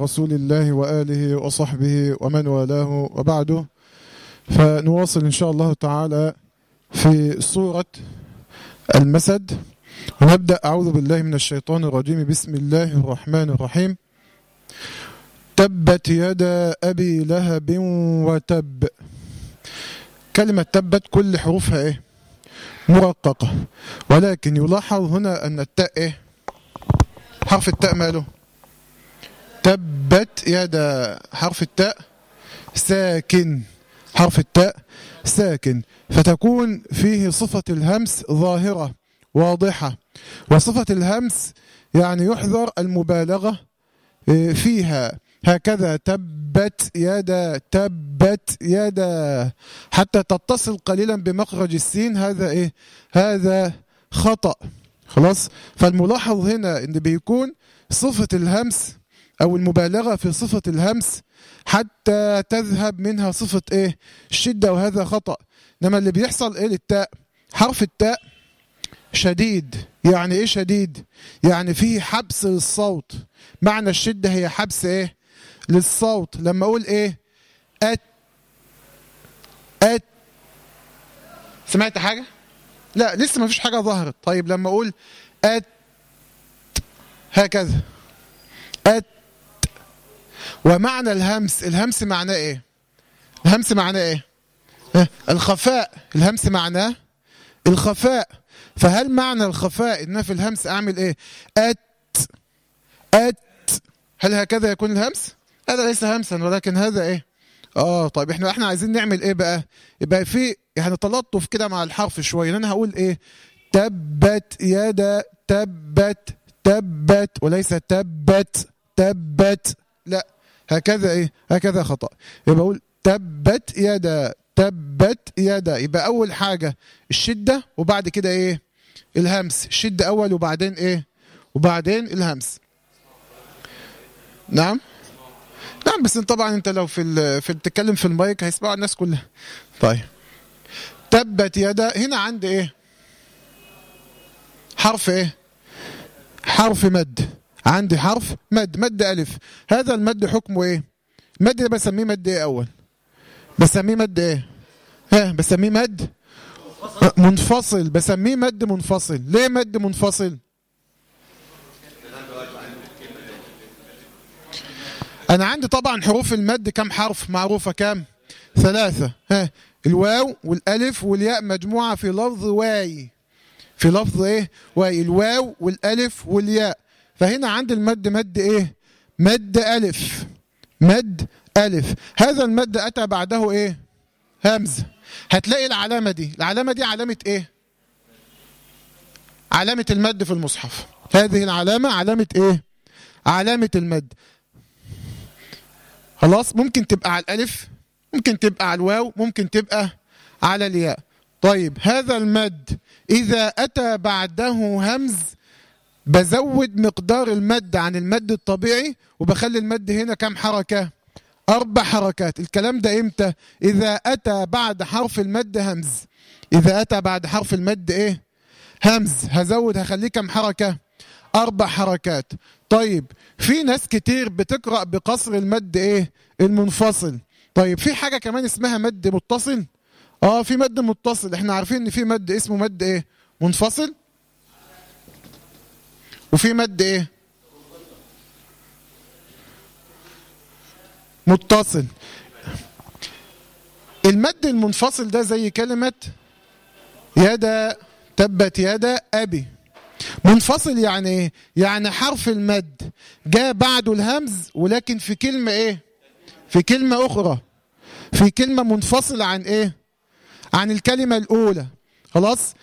رسول الله وآله وصحبه ومن والاه وبعده. فنواصل إن شاء الله تعالى في سورة المسد. ونبدأ أعوذ بالله من الشيطان الرجيم. بسم الله الرحمن الرحيم. تبت يدا أبي لهب وتب. كلمة تبت كل حروفها إيه؟ مرققة. ولكن يلاحظ هنا أن التاء إيه؟ حرف التاء ماله؟ تبت يدا حرف التاء ساكن حرف التاء ساكن. فتكون فيه صفة الهمس ظاهرة واضحة. وصفة الهمس يعني يحذر المبالغة فيها. هكذا تبت يدا تبت يدا حتى تتصل قليلا بمخرج السين هذا إيه؟ هذا خطأ. خلاص؟ فالملاحظ هنا إن بيكون صفة الهمس أو المبالغة في صفة الهمس حتى تذهب منها صفة إيه؟ الشدة وهذا خطأ. إنما اللي بيحصل إيه للتاء؟ حرف التاء شديد. يعني إيه شديد؟ يعني فيه حبس للصوت. معنى الشدة هي حبس إيه؟ للصوت. لما أقول إيه؟ أت أت. سمعت حاجة؟ لا لسه ما فيش حاجة ظهرت. طيب لما أقول أت هكذا. أت. ومعنى الهمس الهمس معناه إيه؟ الهمس معناه إيه؟ الخفاء. الهمس معناه الخفاء. فهل معنى الخفاء إن في الهمس أعمل إيه؟ أت أت. هل هكذا يكون الهمس؟ هذا ليس همسا ولكن هذا إيه؟ آه طيب إحنا إحنا عايزين نعمل إيه بقى؟ يبقى في يعني تلطف كده مع الحرف شوية. أنا هقول إيه؟ تبت يدا تبت تبت وليس تبت تبت. لا. هكذا إيه؟ هكذا خطأ. يبقى أقول تبت يدا تبت يدا. يبقى أول حاجة الشدة وبعد كده إيه؟ الهمس. الشده أول وبعدين إيه؟ وبعدين الهمس. نعم؟ نعم بس طبعا أنت لو في في بتتكلم في المايك هيسمعوا الناس كلها. طيب. تبت يدا. هنا عندي إيه؟ حرف إيه؟ حرف مد. عندي حرف مد مد ألف. هذا المد حكمه إيه؟ المد ده بسميه مد إيه أول؟ بسميه مد إيه؟ ها بسميه مد؟ منفصل. بسميه مد منفصل. ليه مد منفصل؟ أنا عندي طبعا حروف المد كم حرف؟ معروفة كم؟ ثلاثة. ها الواو والألف والياء مجموعة في لفظ واي. في لفظ إيه؟ واي. الواو والألف والياء. فهنا عندي المد مد إيه؟ مد ألف. مد ألف. هذا المد أتى بعده إيه؟ همزة هتلاقي العلامة دي. العلامة دي علامة إيه؟ علامة المد في المصحف. هذه العلامة علامة إيه؟ علامة المد. خلاص؟ ممكن تبقى على الألف ممكن تبقى على الواو ممكن تبقى على الياء. طيب هذا المد إذا أتى بعده همز بزود مقدار المد عن المد الطبيعي وبخلي المد هنا كم حركة؟ أربع حركات. الكلام ده إمتى؟ إذا أتى بعد حرف المد همز. إذا أتى بعد حرف المد إيه؟ همز. هزود هخليه كم حركة؟ أربع حركات. طيب في ناس كتير بتقرأ بقصر المد إيه؟ المنفصل. طيب في حاجة كمان اسمها مد متصل؟ آه في مد متصل. إحنا عارفين إن في مد اسمه مد إيه؟ منفصل. وفي مد إيه؟ متصل. المد المنفصل ده زي كلمة يدا تبت يدا أبي. منفصل يعني إيه؟ يعني حرف المد. جاء بعده الهمز ولكن في كلمة إيه؟ في كلمة أخرى. في كلمة منفصلة عن إيه؟ عن الكلمة الأولى. خلاص؟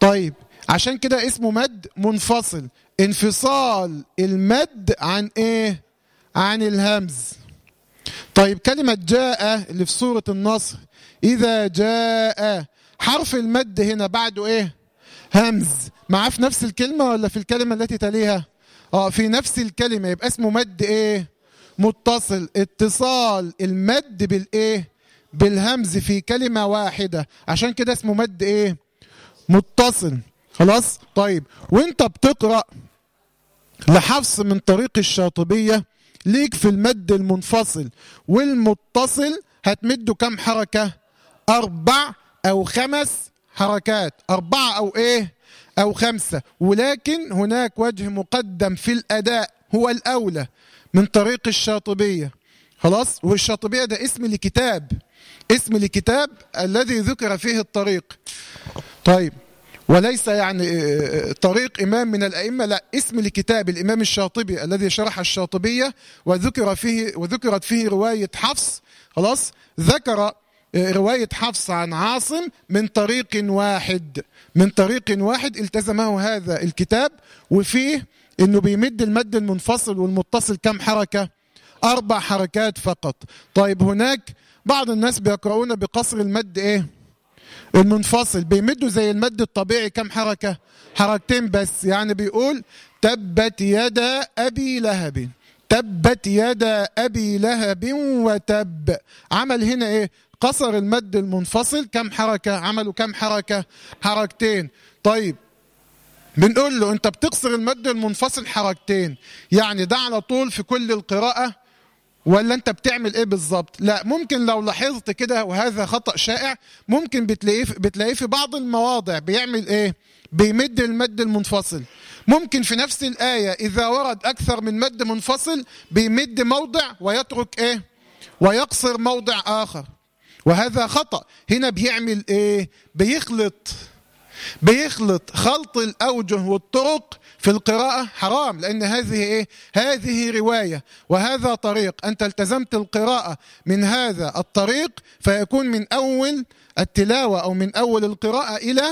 طيب عشان كده اسمه مد منفصل. انفصال المد عن إيه؟ عن الهمز. طيب كلمة جاء اللي في سورة النصر إذا جاء حرف المد هنا بعده إيه؟ همز. معاه في نفس الكلمة ولا في الكلمة التي تليها؟ آه في نفس الكلمة يبقى اسمه مد إيه؟ متصل. اتصال المد بالإيه؟ بالهمز في كلمة واحدة. عشان كده اسمه مد إيه؟ متصل. خلاص؟ طيب وانت بتقرأ لحفص من طريق الشاطبية ليك في المد المنفصل والمتصل هتمده كم حركة؟ أربع أو خمس حركات. أربعة أو إيه؟ أو خمسة. ولكن هناك وجه مقدم في الأداء هو الأولى من طريق الشاطبية. خلاص؟ والشاطبية ده اسم لكتاب. اسم لكتاب الذي ذكر فيه الطريق. طيب. وليس يعني طريق إمام من الأئمة لا اسم لكتاب الإمام الشاطبي الذي شرح الشاطبية وذكر فيه وذكرت فيه رواية حفص خلاص ذكر رواية حفص عن عاصم من طريق واحد من طريق واحد التزمه هذا الكتاب وفيه إنه بيمد المد المنفصل والمتصل كم حركة؟ أربع حركات فقط. طيب هناك بعض الناس بيقرؤون بقصر المد إيه؟ المنفصل بيمدوا زي المد الطبيعي كم حركة؟ حركتين بس يعني بيقول تبت يدا أبي لهب تبت يدا أبي لهب وتب. عمل هنا إيه؟ قصر المد المنفصل كم حركة؟ عملوا كم حركة؟ حركتين. طيب بنقول له أنت بتقصر المد المنفصل حركتين يعني ده على طول في كل القراءة ولا انت بتعمل إيه بالظبط؟ لا ممكن لو لاحظت كده وهذا خطأ شائع ممكن بتلاقيه بتلاقيه في بعض المواضع بيعمل إيه؟ بيمد المد المنفصل. ممكن في نفس الآية إذا ورد أكثر من مد منفصل بيمد موضع ويترك إيه؟ ويقصر موضع آخر. وهذا خطأ. هنا بيعمل إيه؟ بيخلط. بيخلط خلط الأوجه والطرق في القراءة حرام لأن هذه إيه؟ هذه رواية وهذا طريق. أنت التزمت القراءة من هذا الطريق فيكون من أول التلاوة أو من أول القراءة إلى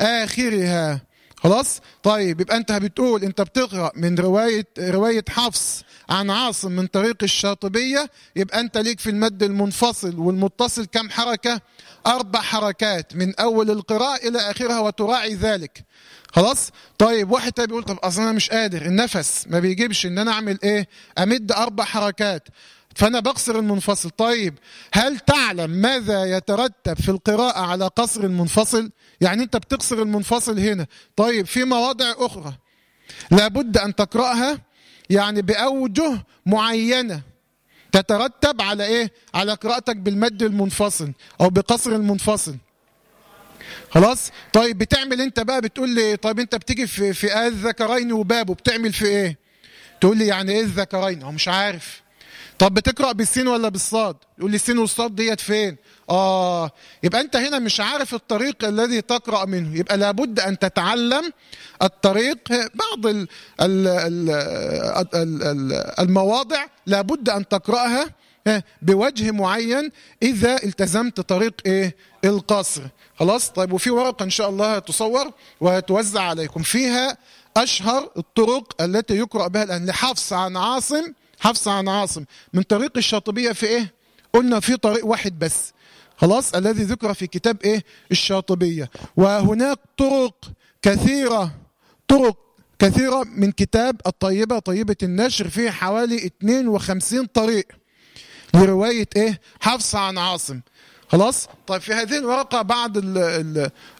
آخرها. خلاص؟ طيب يبقى أنت بتقول أنت بتقرأ من رواية رواية حفص عن عاصم من طريق الشاطبية يبقى أنت ليك في المد المنفصل والمتصل كم حركة؟ أربع حركات من أول القراءة إلى آخرها وتراعي ذلك. خلاص؟ طيب واحد تاني بيقول طب أصلا أنا مش قادر النفس ما بيجيبش إن أنا أعمل إيه؟ أمد أربع حركات. فأنا بقصر المنفصل. طيب هل تعلم ماذا يترتب في القراءة على قصر المنفصل؟ يعني أنت بتقصر المنفصل هنا. طيب في مواضع أخرى لابد أن تقرأها يعني بأوجه معينة. تترتب على إيه؟ على قراءتك بالمد المنفصل أو بقصر المنفصل. خلاص؟ طيب بتعمل أنت بقى بتقول لي طيب أنت بتيجي في في آه الذكرين وبابه بتعمل في إيه؟ تقول لي يعني إيه الذكرين؟ هو مش عارف. طب بتقرأ بالسين ولا بالصاد؟ يقول لي السين والصاد ديت فين؟ آه يبقى أنت هنا مش عارف الطريق الذي تقرأ منه. يبقى لابد أن تتعلم الطريق بعض ال ال ال ال المواضع لابد أن تقرأها بوجه معين إذا التزمت طريق إيه القصر. خلاص؟ طيب وفي ورقة إن شاء الله تصور وتوزع عليكم. فيها أشهر الطرق التي يقرأ بها الآن. لحفص عن عاصم حفص عن عاصم. من طريق الشاطبية في إيه؟ قلنا في طريق واحد بس. خلاص؟ الذي ذكر في كتاب إيه؟ الشاطبية. وهناك طرق كثيرة طرق كثيرة من كتاب الطيبة طيبة النشر فيه حوالي 52 طريق لرواية إيه؟ حفص عن عاصم. خلاص؟ طيب في هذه الورقة بعض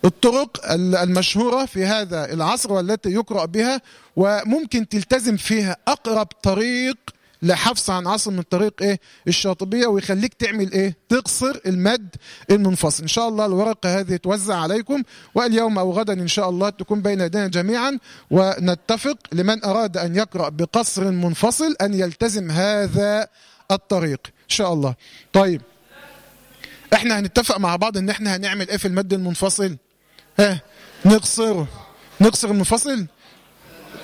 الطرق المشهورة في هذا العصر والتي يقرأ بها وممكن تلتزم فيها أقرب طريق لحفص عن عاصم من طريق إيه؟ الشاطبية ويخليك تعمل إيه؟ تقصر المد المنفصل. إن شاء الله الورقة هذه توزع عليكم واليوم أو غدا إن شاء الله تكون بين يدينا جميعا ونتفق لمن أراد أن يقرأ بقصر منفصل أن يلتزم هذا الطريق. إن شاء الله. طيب. إحنا هنتفق مع بعض إن إحنا هنعمل إيه في المد المنفصل؟ ها؟ نقصره نقصر المنفصل؟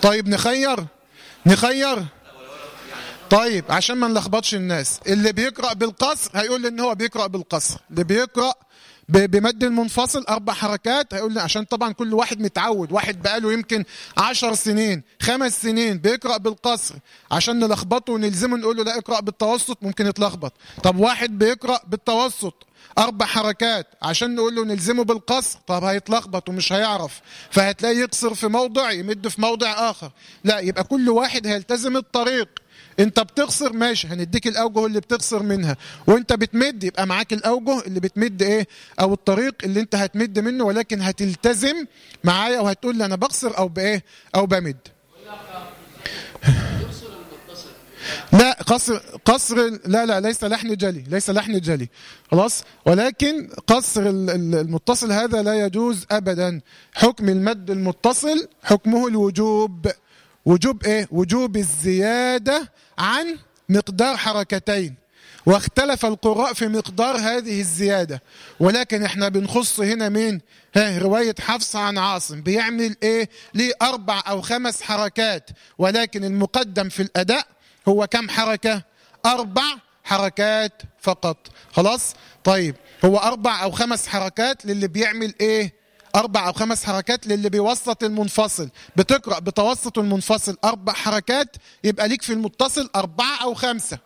طيب نخير. نخير. طيب عشان ما نلخبطش الناس اللي بيقرأ بالقصر هيقول لي إن هو بيقرأ بالقصر اللي بيقرأ بمد المنفصل أربع حركات هيقول لي عشان طبعا كل واحد متعود واحد بقاله يمكن عشر سنين خمس سنين بيقرأ بالقصر عشان نلخبطه ونلزمه نقول له لا اقرأ بالتوسط ممكن يتلخبط. طب واحد بيقرأ بالتوسط أربع حركات عشان نقول له نلزمه بالقصر طب هيتلخبط ومش هيعرف فهتلاقيه يقصر في موضع يمد في موضع آخر. لا يبقى كل واحد هيلتزم الطريق. انت بتقصر ماشي هنديك الاوجه اللي بتقصر منها. وانت بتمد يبقى معاك الاوجه اللي بتمد إيه؟ أو الطريق اللي انت هتمد منه ولكن هتلتزم معايا وهتقول لي أنا بقصر أو بإيه؟ أو بمد. لا قصر قصر لا لا ليس لحن جلي ليس لحن جلي. خلاص؟ ولكن قصر المتصل هذا لا يجوز ابدا. حكم المد المتصل حكمه الوجوب. وجوب إيه؟ وجوب الزيادة عن مقدار حركتين. واختلف القراء في مقدار هذه الزيادة. ولكن إحنا بنخص هنا مين؟ ها رواية حفص عن عاصم. بيعمل إيه؟ ليه أربع أو خمس حركات. ولكن المقدم في الأداء هو كم حركة؟ أربع حركات فقط. خلاص؟ طيب هو أربع أو خمس حركات للي بيعمل إيه؟ أربع أو خمس حركات للي بيوسط المنفصل. بتقرأ بتوسط المنفصل أربع حركات يبقى ليك في المتصل أربعة أو خمسة.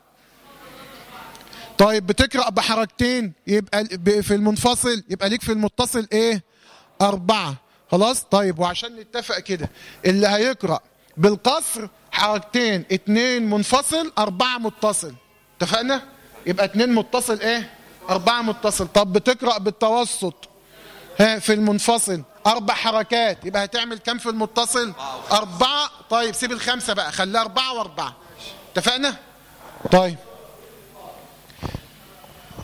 طيب بتقرأ بحركتين يبقى في المنفصل يبقى ليك في المتصل إيه؟ أربعة. خلاص؟ طيب وعشان نتفق كده اللي هيقرأ بالقصر حركتين اتنين منفصل أربعة متصل. اتفقنا؟ يبقى اتنين متصل إيه؟ أربعة متصل. طب بتقرأ بالتوسط في المنفصل. أربع حركات. يبقى هتعمل كم في المتصل؟ أربعة. طيب سيب الخمسة بقى. خليها أربعة وأربعة. اتفقنا؟ طيب.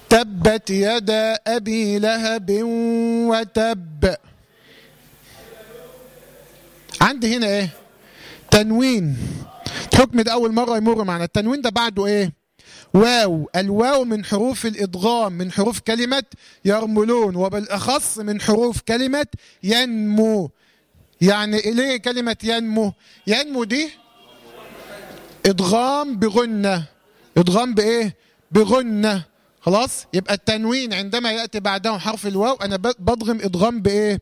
تبت يدا أبي لهب وتب. عندي هنا إيه؟ تنوين. الحكم ده أول مرة يمر معنا. التنوين ده بعده إيه؟ واو الواو من حروف الإدغام من حروف كلمة يرملون وبالأخص من حروف كلمة ينمو. يعني ليه كلمة ينمو؟ ينمو دي إدغام بغنة. إدغام بإيه؟ بغنة. خلاص؟ يبقى التنوين عندما يأتي بعده حرف الواو أنا بضغم إضغام بإيه؟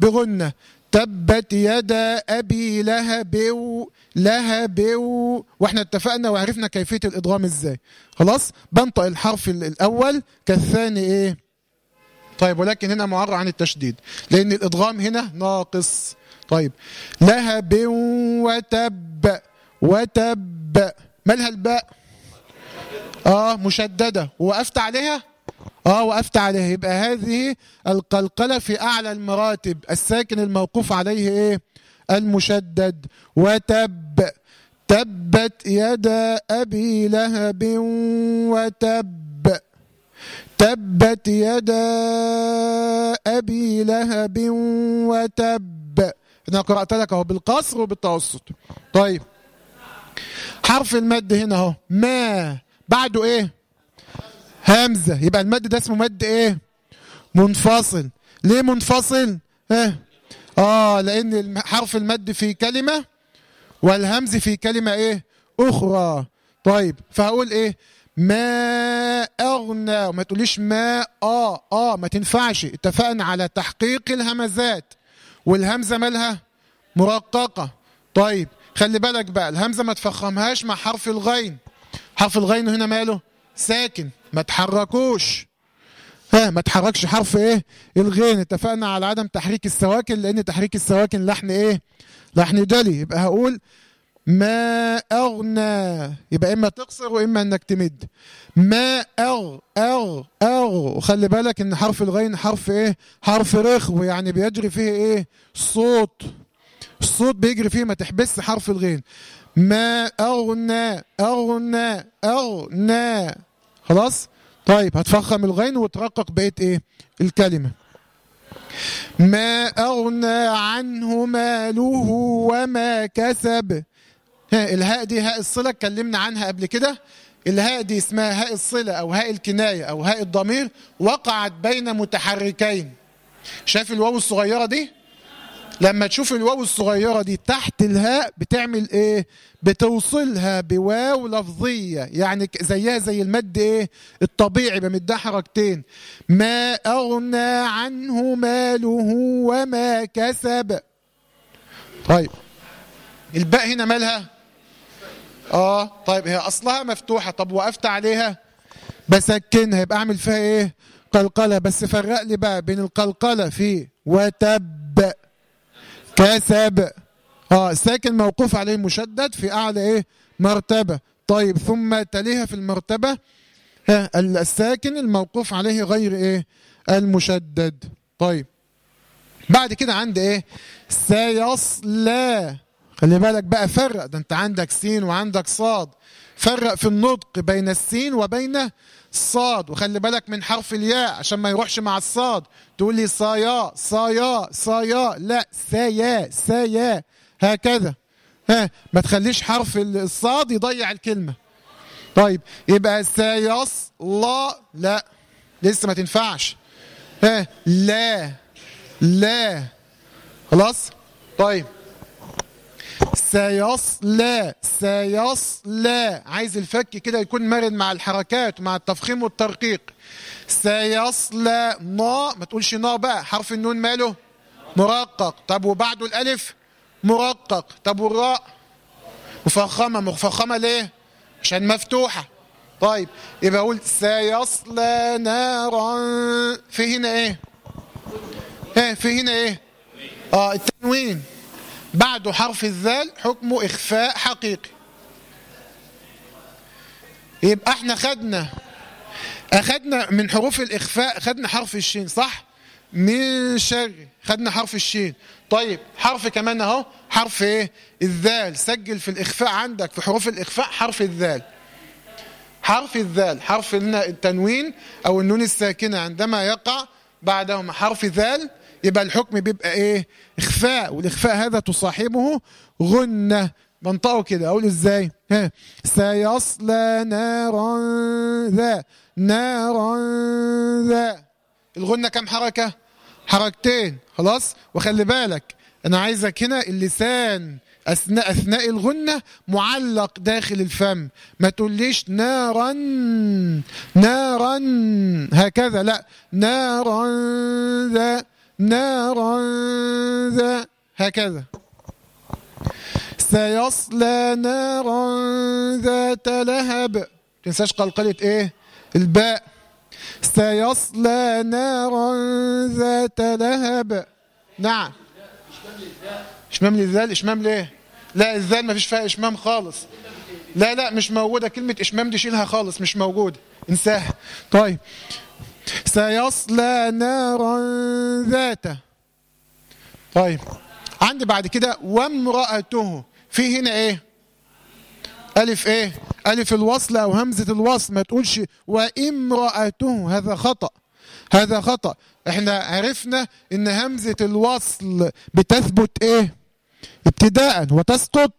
بغنة. تبت يدا أبي لهب لهب وإحنا اتفقنا وعرفنا كيفية الإضغام إزاي. خلاص؟ بنطق الحرف الأول كالثاني إيه؟ طيب ولكن هنا معرى عن التشديد لأن الإضغام هنا ناقص. طيب لهب وتب وتب. مالها الباء؟ آه مشددة. وقفت عليها؟ آه وقفت عليها يبقى هذه القلقلة في أعلى المراتب. الساكن الموقوف عليه إيه؟ المشدد. وتب. تبت يدا أبي لهب وتب. تبت يدا أبي لهب وتب. أنا قرأت لك أهو بالقصر وبالتوسط. طيب. حرف المد هنا أهو. ما. بعده إيه؟ همزة. يبقى المد ده اسمه مد إيه؟ منفصل. ليه منفصل؟ آه, آه لأن حرف المد في كلمة والهمز في كلمة إيه؟ أخرى. طيب فهقول إيه؟ ما أغنى. وما تقوليش ما آه آه ما تنفعش. اتفقنا على تحقيق الهمزات. والهمزة مالها؟ مرققة. طيب خلي بالك بقى. الهمزة ما تفخمهاش مع حرف الغين. حرف الغين هنا ماله؟ ساكن ما تحركوش. ها ما تحركش حرف إيه؟ الغين. اتفقنا على عدم تحريك السواكن لأن تحريك السواكن لحن إيه؟ لحن دلي يبقى هقول ما أغنى. يبقى إما تقصر وإما إنك تمد. ما اغ اغ أغ. وخلي بالك إن حرف الغين حرف إيه؟ حرف رخو. يعني بيجري فيه إيه؟ الصوت الصوت بيجري فيه ما تحبس حرف الغين. ما أغنى أغنى أغنى. خلاص؟ طيب هتفخم الغين وترقق بقيت إيه؟ الكلمة. ما أغنى عنه ماله وما كسب. ها الهاء دي هاء الصلة اتكلمنا عنها قبل كده. الهاء دي اسمها هاء الصلة أو هاء الكناية أو هاء الضمير وقعت بين متحركين. شايف الواو الصغيرة دي؟ لما تشوف الواو الصغيرة دي تحت الهاء بتعمل إيه؟ بتوصلها بواو لفظية. يعني زيها زي المد إيه؟ الطبيعي بمدها حركتين. ما أغنى عنه ماله وما كسب. طيب. الباء هنا مالها؟ آه طيب هي أصلها مفتوحة. طب وقفت عليها؟ بسكنها. يبقى أعمل فيها إيه؟ قلقلة. بس فرق لي بقى بين القلقلة في وتب. كسب آه ساكن موقوف عليه مشدد في أعلى إيه؟ مرتبة. طيب ثم تليها في المرتبة. الساكن الموقوف عليه غير إيه؟ المشدد. طيب. بعد كده عندي إيه؟ سيصلى. خلي بالك بقى فرق. ده أنت عندك سين وعندك صاد. فرق في النطق بين السين وبين الصاد وخلي بالك من حرف الياء عشان ما يروحش مع الصاد. تقول لي صايا صايا صايا. لا سايا سايا. هكذا. ها ما تخليش حرف الصاد يضيع الكلمة. طيب يبقى سيص لا لا. لسه ما تنفعش. ها لا لا. خلاص؟ طيب. سيصلى سيصلى عايز الفك كده يكون مرن مع الحركات مع التفخيم والترقيق. سيصلى نا. ما تقولش نا بقى. حرف النون ماله؟ مرقق. طب وبعده الألف؟ مرقق. طب والراء؟ مفخمة. مفخمة ليه؟ عشان مفتوحة. طيب يبقى أقول سيصلى نارا. في هنا إيه؟ إيه في هنا إيه؟ آه التنوين. بعده حرف الذال حكمه إخفاء حقيقي. يبقى إحنا خدنا أخدنا من حروف الإخفاء خدنا حرف الشين صح؟ من شر خدنا حرف الشين. طيب حرف كمان أهو حرف إيه؟ الذال. سجل في الإخفاء عندك في حروف الإخفاء حرف الذال. حرف الذال حرف التنوين أو النون الساكنة عندما يقع بعدهما. حرف ذال يبقى الحكم بيبقى إيه؟ إخفاء والإخفاء هذا تصاحبه غنة. بنطقه كده أقول إزاي؟ ها سيصلى نارا ذا نارا ذا. الغنة كم حركة؟ حركتين. خلاص؟ وخلي بالك أنا عايزك هنا اللسان أثناء أثناء الغنة معلق داخل الفم. ما تقوليش نارا نارا هكذا. لا نارا ذا. نارا ذا هكذا. سيصلى نارا ذات لهب. تنساش قلقلة إيه؟ الباء. سيصلى نارا ذات لهب. نعم. إشمام للذال إشمام ليه؟ لا الذال ما فيش فيها إشمام خالص. لا لا مش موجودة. كلمة إشمام دي شيلها خالص مش موجودة انساها. طيب. سيصلى نارا ذات طيب عندي بعد كده وامرأته. في هنا إيه؟ ألف إيه؟ ألف الوصل أو همزة الوصل ما تقولش وامرأته. هذا خطأ. هذا خطأ. إحنا عرفنا إن همزة الوصل بتثبت إيه؟ ابتداء وتسقط.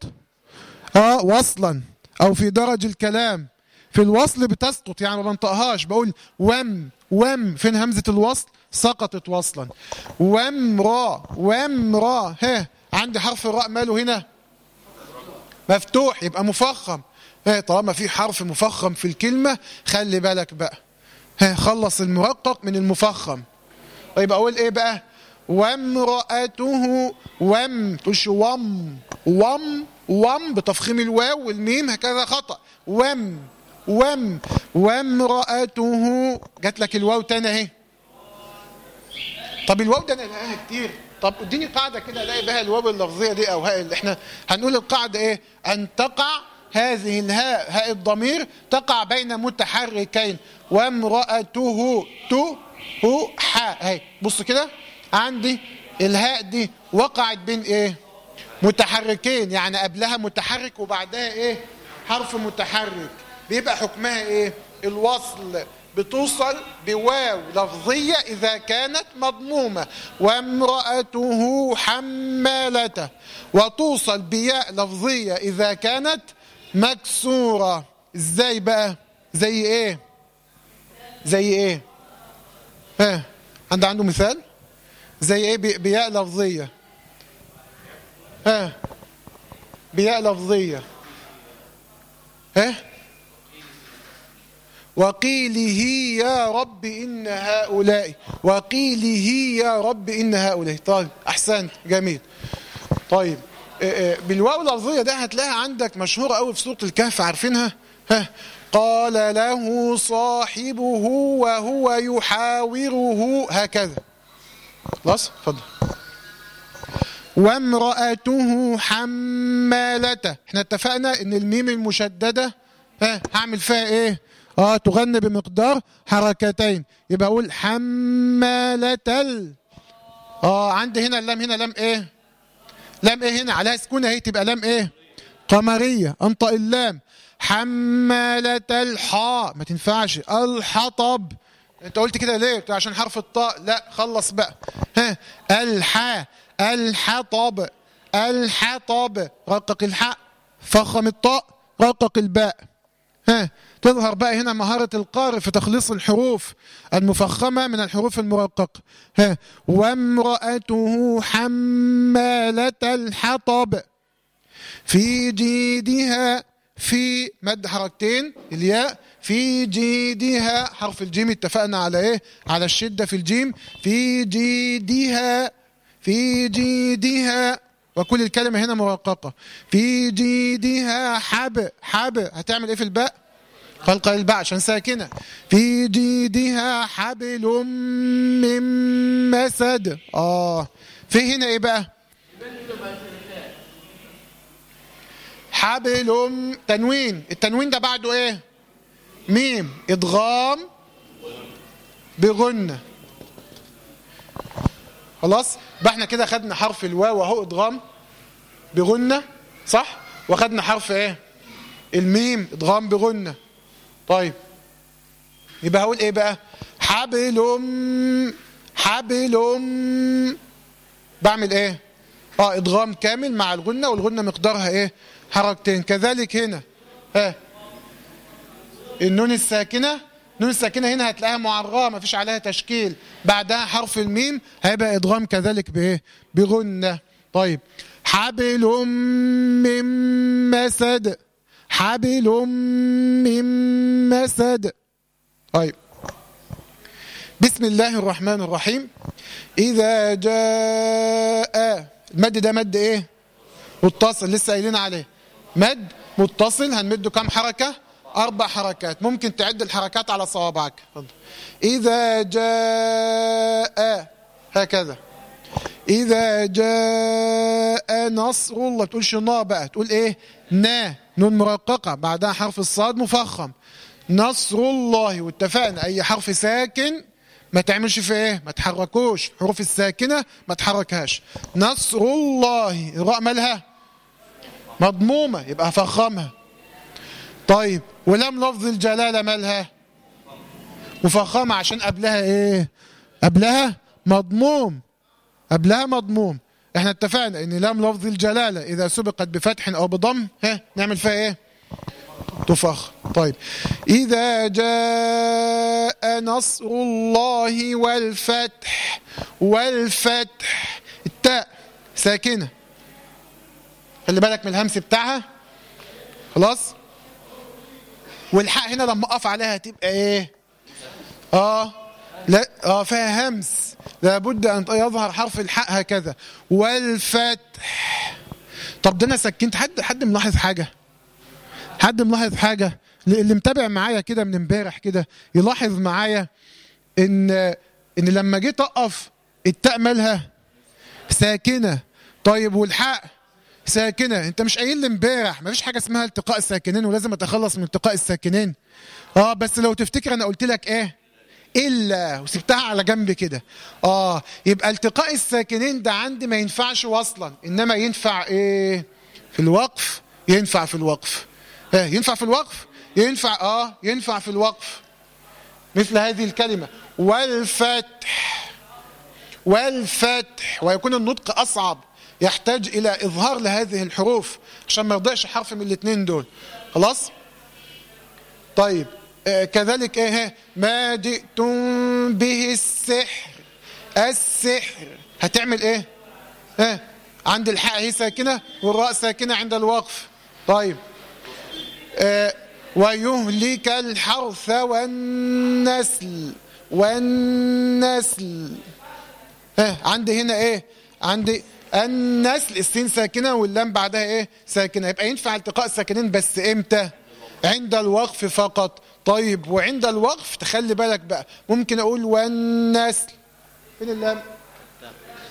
آه وصلا أو في درج الكلام. في الوصل بتسقط يعني ما بنطقهاش. بقول وم وم فين همزة الوصل؟ سقطت وصلا. وم را وم را. ها عندي حرف الراء ماله هنا؟ مفتوح يبقى مفخم. ها طالما في حرف مفخم في الكلمة خلي بالك بقى. ها خلص المرقق من المفخم. طيب أقول إيه بقى؟ وامرأته وم تقولش وم وم وم بتفخيم الواو والميم هكذا خطأ. وم. وم وامرأته جات لك الواو تاني اهي. طب الواو ده أنا الاقيها كتير. طب اديني قاعدة كده الاقي بها الواو اللفظية دي أو هاء إحنا هنقول القاعدة إيه؟ أن تقع هذه الهاء هاء الضمير تقع بين متحركين. وامرأته تو هو حاء اهي بص كده. عندي الهاء دي وقعت بين إيه؟ متحركين يعني قبلها متحرك وبعدها إيه؟ حرف متحرك. بيبقى حكمها إيه؟ الوصل. بتوصل بواو لفظية إذا كانت مضمومة. وامرأته حمالة. وتوصل بياء لفظية إذا كانت مكسورة. إزاي بقى؟ زي إيه؟ زي إيه؟ ها عند عنده مثال؟ زي إيه؟ بياء لفظية. ها بياء لفظية. ها؟ وقيله يا رب إن هؤلاء وقيله يا رب إن هؤلاء. طيب أحسنت جميل. طيب بالواو اللفظية ده هتلاقيها عندك مشهورة قوي في سورة الكهف عارفينها؟ ها. قال له صاحبه وهو يحاوره هكذا. خلاص اتفضل. وامرأته حمالته إحنا اتفقنا إن الميم المشددة ها هعمل فيها إيه؟ آه تغنى بمقدار حركتين. يبقى أقول حمالة ال آه عندي هنا اللام هنا لام إيه؟ لام إيه هنا؟ عليها سكون أهي تبقى لام إيه؟ قمرية. أنطق اللام. حمالة الحاء ما تنفعش. الحطب. أنت قلت كده ليه؟ عشان حرف الطاء لا خلص بقى. ها الحاء الحطب. الحطب. رقق الحاء فخم الطاء. رقق الباء. ها تظهر بقى هنا مهارة القارئ في تخليص الحروف المفخمة من الحروف المرققة. ها وامرأته حمالة الحطب في جيدها في مد حركتين الياء في جيدها حرف الجيم اتفقنا على إيه؟ على الشدة في الجيم. في جيدها في جيدها وكل الكلمة هنا مرققة. في جيدها حب حب هتعمل إيه في الباء؟ خلق الباء عشان ساكنة. في جيدها حبل من مسد. آه. في هنا إيه بقى؟ حبل تنوين. التنوين ده بعده إيه؟ ميم. إدغام بغنة. خلاص؟ بقى إحنا كده خدنا حرف الواو أهو إدغام بغنة صح؟ واخدنا حرف إيه؟ الميم. إدغام بغنة. طيب. يبقى هقول إيه بقى؟ حبل حبل بعمل إيه؟ آه إدغام كامل مع الغنة والغنة مقدارها إيه؟ حركتين. كذلك هنا. ها. النون الساكنة النون الساكنة هنا هتلاقيها معرغة ما فيش عليها تشكيل. بعدها حرف الميم هيبقى إدغام كذلك بإيه؟ بغنة. طيب. حبل من مسد. حبل من مسد. طيب. بسم الله الرحمن الرحيم. إذا جاء المد ده مد إيه؟ متصل لسه قايلين عليه. مد متصل هنمده كم حركة؟ أربع حركات. ممكن تعد الحركات على صوابعك. إذا جاء هكذا. إذا جاء نصر الله تقولش نا بقى؟ تقول إيه؟ نا نون مرققة بعدها حرف الصاد مفخم. نصر الله واتفقنا أي حرف ساكن ما تعملش في إيه؟ ما تحركوش. الحروف الساكنة ما تحركهاش. نصر الله الراء مالها؟ مضمومة يبقى فخمها. طيب ولم لفظ الجلالة مالها؟ مفخمة عشان قبلها إيه؟ قبلها مضموم. قبلها مضموم. إحنا اتفقنا ان لم لفظ الجلالة. إذا سبقت بفتح أو بضم ها نعمل فيها إيه؟ تفخ طيب. إذا جاء نصر الله والفتح والفتح التاء ساكنة. خلي بالك من الهمس بتاعها. خلاص؟ والحاء هنا لما أقف عليها تبقى إيه؟ آه. لا آه فيها همس. لابد أن يظهر حرف الحاء هكذا. والفتح. طب ده أنا سكنت. حد حد ملاحظ حاجة؟ حد ملاحظ حاجة؟ اللي متابع معايا كده من امبارح كده يلاحظ معايا إن إن لما جيت اقف التاء مالها؟ ساكنة. طيب والحاء؟ ساكنة. أنت مش قايل لي امبارح. مفيش حاجة اسمها التقاء الساكنين ولازم أتخلص من التقاء الساكنين. آه بس لو تفتكر أنا قلت لك إيه؟ إلا وسبتها على جنب كده. آه يبقى التقاء الساكنين ده عندي ما ينفعش وصلا. إنما ينفع إيه؟ في الوقف؟ ينفع في الوقف. آه ينفع في الوقف؟ ينفع آه ينفع في الوقف. مثل هذه الكلمة. والفتح والفتح. ويكون النطق أصعب. يحتاج إلى إظهار لهذه الحروف عشان ما يضيعش حرف من الاثنين دول. خلاص؟ طيب. كذلك إيه ما جئتم به السحر السحر. هتعمل إيه؟ ها عند الحاء هي ساكنة والراء ساكنة عند الوقف. طيب. آه ويهلك الحرث والنسل والنسل. ها عندي هنا إيه؟ عندي النسل. السين ساكنة واللام بعدها إيه؟ ساكنة. يبقى ينفع التقاء الساكنين بس إمتى؟ عند الوقف فقط. طيب وعند الوقف تخلي بالك بقى ممكن أقول والنسل. فين اللام؟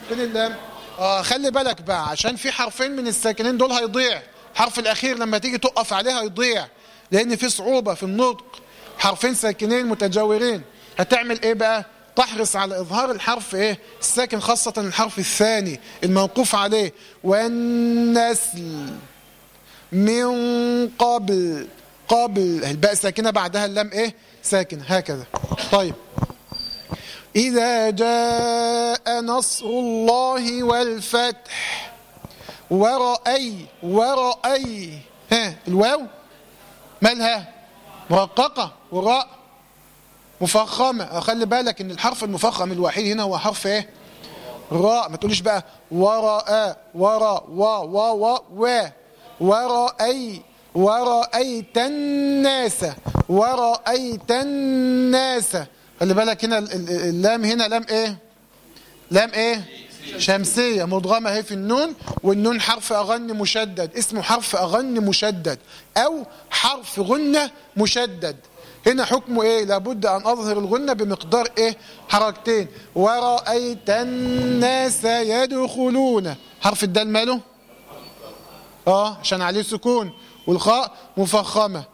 فين اللام؟ آه خلي بالك بقى عشان في حرفين من الساكنين دول هيضيع. الحرف الأخير لما تيجي تقف عليه هيضيع لأن في صعوبة في النطق. حرفين ساكنين متجاورين. هتعمل إيه بقى؟ تحرص على إظهار الحرف إيه؟ الساكن خاصة الحرف الثاني الموقوف عليه. والنسل. من قبل. قبل الباء ساكنة بعدها اللام إيه؟ ساكن هكذا. طيب. إذا جاء نصر الله والفتح ورأي ورأي. ها الواو؟ مالها مرققة. وراء؟ مفخمة. خلي بالك إن الحرف المفخم الوحيد هنا هو حرف إيه؟ راء. ما تقوليش بقى وراء وراء و و و و. ورأي ورأيت الناس ورأيت الناس. خلي بالك هنا اللام هنا لام إيه؟ لام إيه؟ شمسية مضغمة أهي في النون والنون حرف أغن مشدد. اسمه حرف أغن مشدد أو حرف غنة مشدد. هنا حكمه إيه؟ لابد أن أظهر الغنة بمقدار إيه؟ حركتين. ورأيت الناس يدخلون. حرف الدال ماله؟ آه عشان عليه سكون. والخاء مفخمة.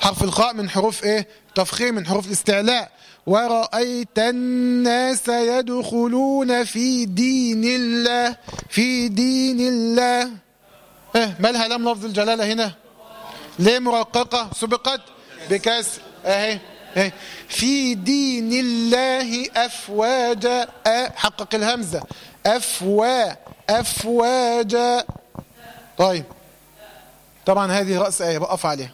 حرف الخاء من حروف إيه؟ تفخيم من حروف الاستعلاء. ورأيت الناس يدخلون في دين الله في دين الله. آه مالها لم لفظ الجلالة هنا؟ ليه مرققة سبقت بكسر اهي اهي في دين الله افواجا حقق الهمزة. أفوا افواجا طيب. طبعا هذه رأس آية بقف عليها.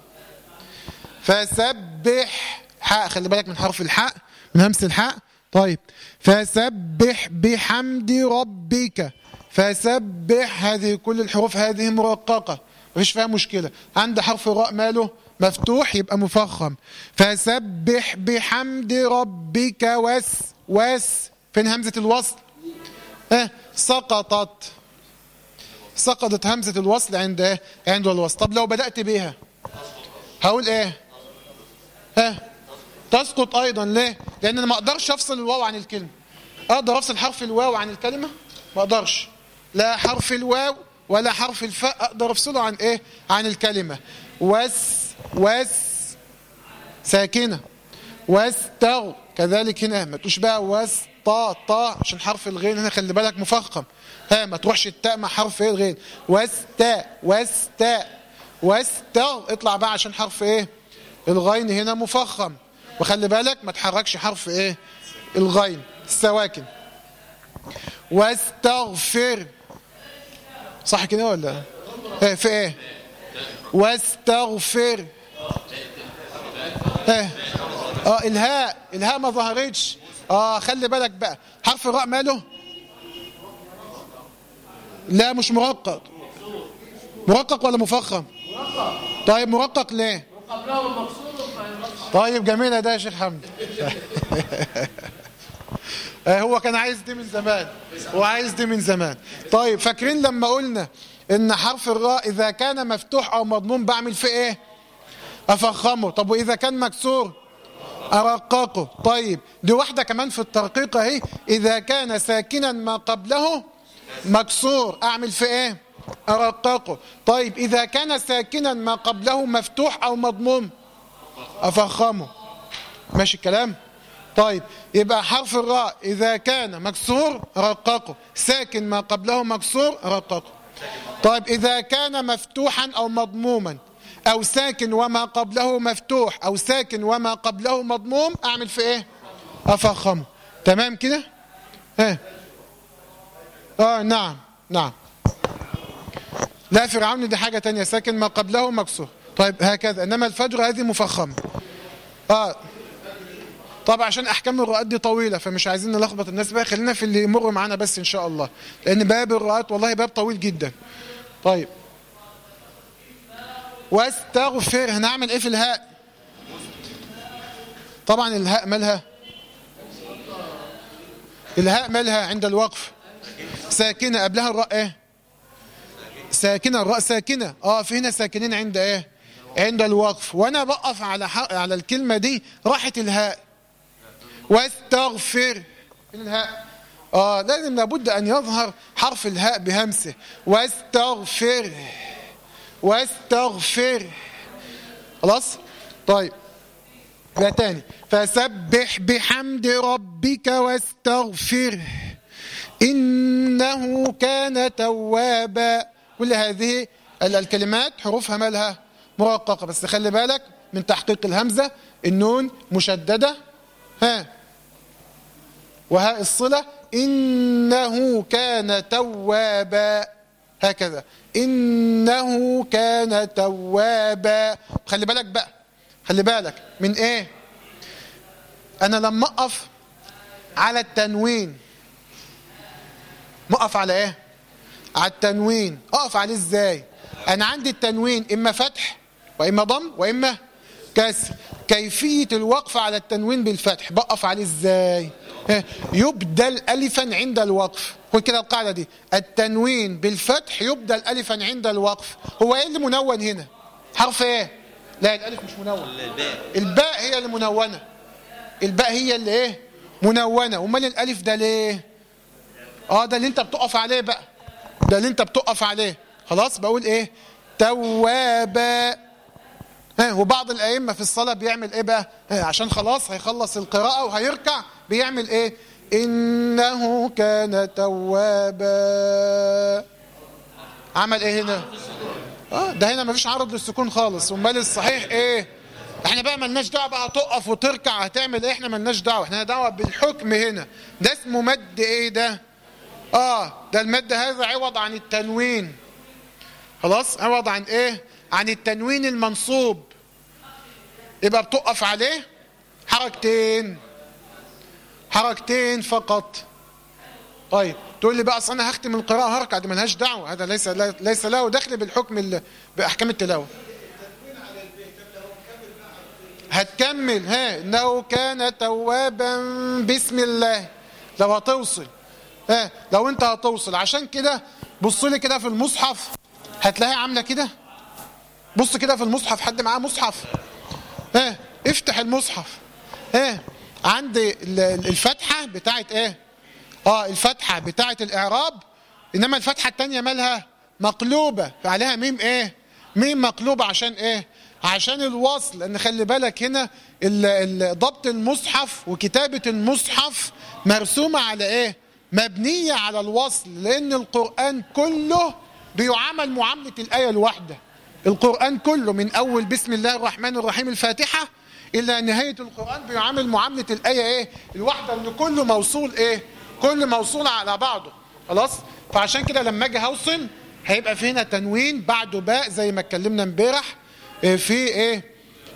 فسبح حاء خلي بالك من حرف الحاء من همس الحاء طيب فسبح بحمد ربك. فسبح هذه كل الحروف هذه مرققة مفيش فيها مشكلة. عند حرف الراء ماله مفتوح يبقى مفخم. فسبح بحمد ربك وس وس فين همزة الوصل؟ آه سقطت. سقطت همزة الوصل عند إيه عند الوصل. طب لو بدأت بيها هقول إيه؟ ها؟ تسقط أيضا. ليه؟ لأن أنا ما أقدرش أفصل الواو عن الكلمة. أقدر أفصل حرف الواو عن الكلمة؟ ما أقدرش. لا حرف الواو ولا حرف الفاء أقدر أفصله عن إيه؟ عن الكلمة. وس وس ساكنة. واستغ كذلك هنا. ما تقولش بقى وس طا طا عشان حرف الغين هنا خلي بالك مفخم. ها ما تروحش التاء مع حرف إيه الغين. واستاء واستاء واستغ اطلع بقى عشان حرف إيه؟ الغين هنا مفخم. وخلي بالك ما تحركش حرف إيه؟ الغين. السواكن. واستغفر. صح كده ولا؟ إيه في إيه؟ واستغفر. إيه آه الهاء. الهاء ما ظهرتش. آه خلي بالك بقى. حرف الراء ماله؟ لا مش مرقق. مرقق ولا مفخم؟ طيب مرقق ليه؟ طيب جميلة ده يا شيخ حمد. هو كان عايز دي من زمان. وعايز دي من زمان. طيب فاكرين لما قلنا إن حرف الراء إذا كان مفتوح أو مضموم بعمل فيه إيه؟ أفخمه. طب وإذا كان مكسور؟ ارققه طيب دي واحدة كمان في الترقيق أهي. إذا كان ساكنا ما قبله مكسور. أعمل فيه إيه؟ ارققه طيب إذا كان ساكنا ما قبله مفتوح أو مضموم؟ أفخمه. ماشي الكلام؟ طيب يبقى حرف الراء. إذا كان مكسور رققه ساكن ما قبله مكسور رققه طيب إذا كان مفتوحا أو مضموما؟ أو ساكن وما قبله مفتوح أو ساكن وما قبله مضموم أعمل في إيه؟ افخمه تمام كده؟ إيه؟ آه نعم نعم. لا فرعون دي حاجة تانية ساكن ما قبله مكسور طيب هكذا. إنما الفجر هذه مفخمة آه. طبعا عشان أحكام الرؤات دي طويلة فمش عايزين نلخبط الناس بقى. خلينا في اللي يمر معانا بس إن شاء الله. لأن باب الرؤات والله باب طويل جدا. طيب. واستغفر. هنعمل إيه في الهاء؟ طبعا الهاء مالها؟ الهاء مالها عند الوقف. ساكنة قبلها الراء إيه؟ ساكنة الراء ساكنة. آه في هنا ساكنين عند إيه؟ عند الوقف. وأنا بقف على على الكلمة دي راحت الهاء. واستغفر. الهاء؟ آه لازم لابد أن يظهر حرف الهاء بهمسه. واستغفر. واستغفر. خلاص؟ طيب. لا تاني. فسبح بحمد ربك واستغفره إنه كان توابا. كل هذه الكلمات حروفها مالها مرققة. بس خلي بالك من تحقيق الهمزة. النون مشددة. ها. وهاء الصلة. إنه كان توابا. هكذا. إنه كان توابا. خلي بالك بقى. خلي بالك. من إيه؟ أنا لما أقف على التنوين. مقف على إيه؟ على التنوين. أقف عليه إزاي؟ أنا عندي التنوين. إما فتح وإما ضم وإما كسر. كيفية الوقف على التنوين بالفتح. بقف عليه إزاي؟ يبدل ألفا عند الوقف. قول كده القاعدة دي. التنوين بالفتح يبدل ألفا عند الوقف. هو إيه اللي منون هنا؟ حرف إيه؟ لا الألف مش منون. الباء هي اللي منونة. الباء هي اللي إيه؟ منونة. ومال الألف ده ليه؟ آه ده اللي أنت بتقف عليه بقى. ده اللي أنت بتقف عليه. خلاص بقول إيه؟ توابا ها وبعض الأئمة في الصلاة بيعمل إيه بقى؟ عشان خلاص هيخلص القراءة وهيركع. بيعمل إيه؟ إنه كان توابا. عمل إيه هنا؟ آه ده هنا مفيش عرض للسكون خالص. أمال الصحيح إيه؟ إحنا بقى ملناش دعوة بقى تقف وتركع هتعمل إيه؟ إحنا ملناش دعوة. إحنا دعوة بالحكم هنا. ده اسمه مد إيه ده؟ آه ده المد هذا عوض عن التنوين. خلاص؟ عوض عن إيه؟ عن التنوين المنصوب. يبقى بتقف عليه؟ حركتين. حركتين فقط. طيب تقول لي بقى أصل أنا هختم القراءة هركع دي ملهاش دعوة. هذا ليس ليس له دخل بالحكم بأحكام التلاوة. هتكمل. ها انه كان توابا بسم الله. لو هتوصل. ها لو أنت هتوصل. عشان كده بص لي كده في المصحف. هتلاقيها عاملة كده؟ بص كده في المصحف. حد معاه مصحف؟ ها افتح المصحف. ها عند الفتحة بتاعت إيه؟ آه الفتحة بتاعت الإعراب إنما الفتحة الثانية مالها؟ مقلوبة. فعليها ميم إيه؟ ميم مقلوبة عشان إيه؟ عشان الوصل. لأن خلي بالك هنا ضبط المصحف وكتابة المصحف مرسومة على إيه؟ مبنية على الوصل. لأن القرآن كله بيعامل معاملة الآية الواحدة. القرآن كله من أول بسم الله الرحمن الرحيم الفاتحة إلى نهاية القرآن بيعامل معاملة الآية إيه؟ الواحدة إن كله موصول إيه؟ كل موصول على بعضه. خلاص؟ فعشان كده لما أجي هوصل هيبقى في هنا تنوين بعده باء زي ما اتكلمنا امبارح إيه؟ في إيه؟